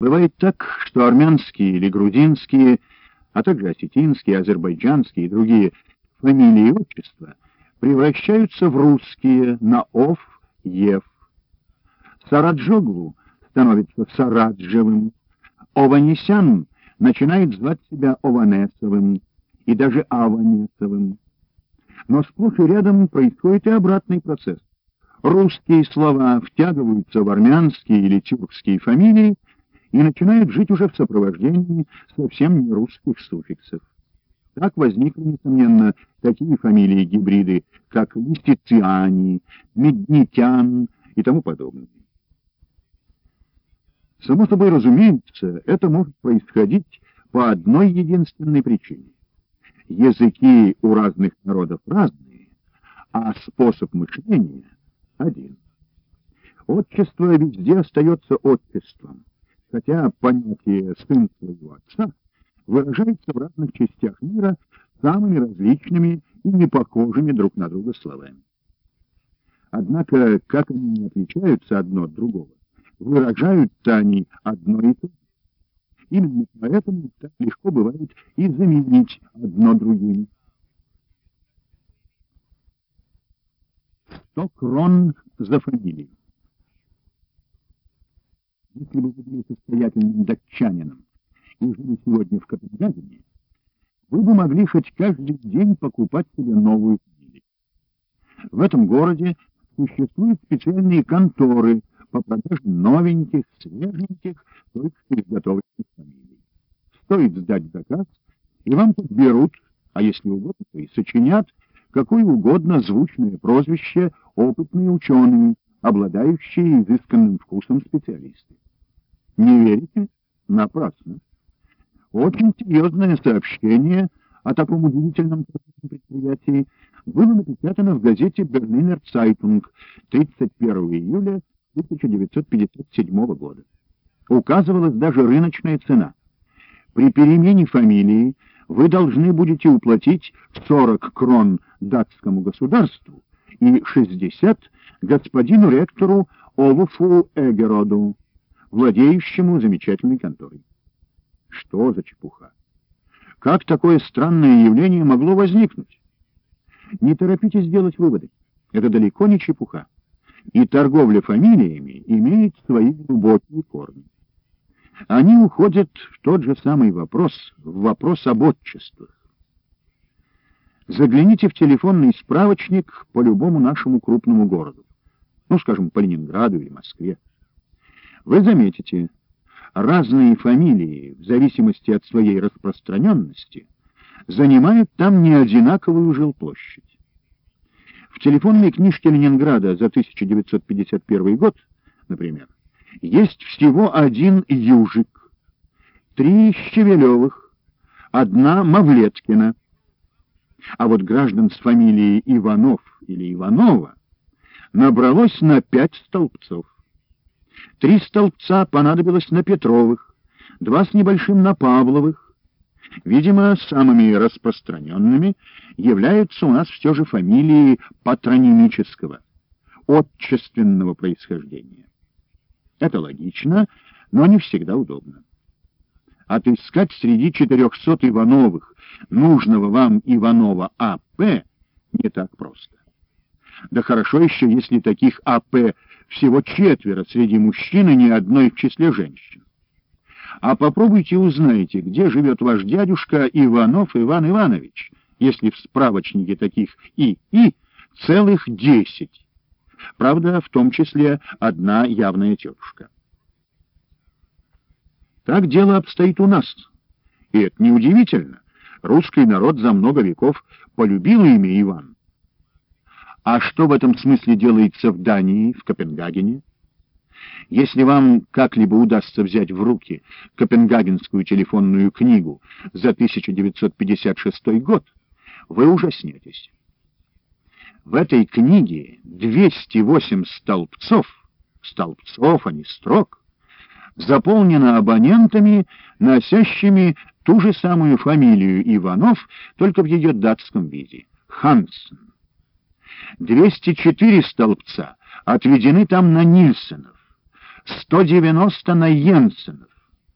Бывает так, что армянские или грузинские, а также осетинские, азербайджанские и другие фамилии и отчества превращаются в русские на «ов», «ев». Сараджоглу становится Сараджевым, Ованесян начинает звать себя Ованесовым и даже Аванесовым. Но сплошь и рядом происходит и обратный процесс. Русские слова втягиваются в армянские или тюркские фамилии, и начинают жить уже в сопровождении совсем не русских суффиксов. Так возникли, несомненно, такие фамилии-гибриды, как Листициани, Меднитян и тому подобное. Само собой разумеется, это может происходить по одной единственной причине. Языки у разных народов разные, а способ мышления один. Отчество везде остается отчеством хотя понятие «сын своего отца» выражается в разных частях мира самыми различными и непохожими друг на друга словами. Однако, как они не отличаются одно от другого, выражают-то они одно и то же. Именно поэтому так легко бывает и заменить одно другим. Сто крон за фамилию если бы вы были состоятельным датчанином и жили сегодня в Копенгагене, вы бы могли хоть каждый день покупать себе новую фамилию. В этом городе существуют специальные конторы по продаже новеньких, свеженьких, только что изготовленных фамилий. Стоит сдать заказ, и вам подберут, а если угодно, то и сочинят, какое угодно звучное прозвище опытные ученые, обладающие изысканным вкусом специалисты. Не верите? Напрасно. Очень серьезное сообщение о таком удивительном предприятии было напечатано в газете «Берлинер Цайтунг» 31 июля 1957 года. Указывалась даже рыночная цена. При перемене фамилии вы должны будете уплатить 40 крон датскому государству и 60 господину ректору Олафу Эгероду владеющему замечательной конторой. Что за чепуха? Как такое странное явление могло возникнуть? Не торопитесь делать выводы. Это далеко не чепуха. И торговля фамилиями имеет свои глубокие корни. Они уходят в тот же самый вопрос, в вопрос об отчествах. Загляните в телефонный справочник по любому нашему крупному городу. Ну, скажем, по Ленинграду или Москве вы заметите, разные фамилии, в зависимости от своей распространенности, занимают там не одинаковую жилплощадь. В телефонной книжке Ленинграда за 1951 год, например, есть всего один Южик, три Щевелевых, одна Мавлеткина. А вот граждан с фамилией Иванов или Иванова набралось на пять столбцов. Три столбца понадобилось на Петровых, два с небольшим на Павловых. Видимо, самыми распространенными являются у нас все же фамилии патронимического, отчественного происхождения. Это логично, но не всегда удобно. Отыскать среди 400 Ивановых нужного вам Иванова А.П. не так просто. Да хорошо еще, если таких А.П всего четверо среди мужчин и ни одной в числе женщин. А попробуйте узнайте, где живет ваш дядюшка Иванов Иван Иванович, если в справочнике таких И.И. целых десять. Правда, в том числе одна явная тетушка. Так дело обстоит у нас. И это неудивительно. Русский народ за много веков полюбил имя Иван. А что в этом смысле делается в Дании, в Копенгагене? Если вам как-либо удастся взять в руки Копенгагенскую телефонную книгу за 1956 год, вы ужаснетесь. В этой книге 208 столбцов, столбцов, а не строк, заполнено абонентами, носящими ту же самую фамилию Иванов, только в ее датском виде — Хансен. 204 столбца отведены там на Нильсонов, 190 на Йенсенов,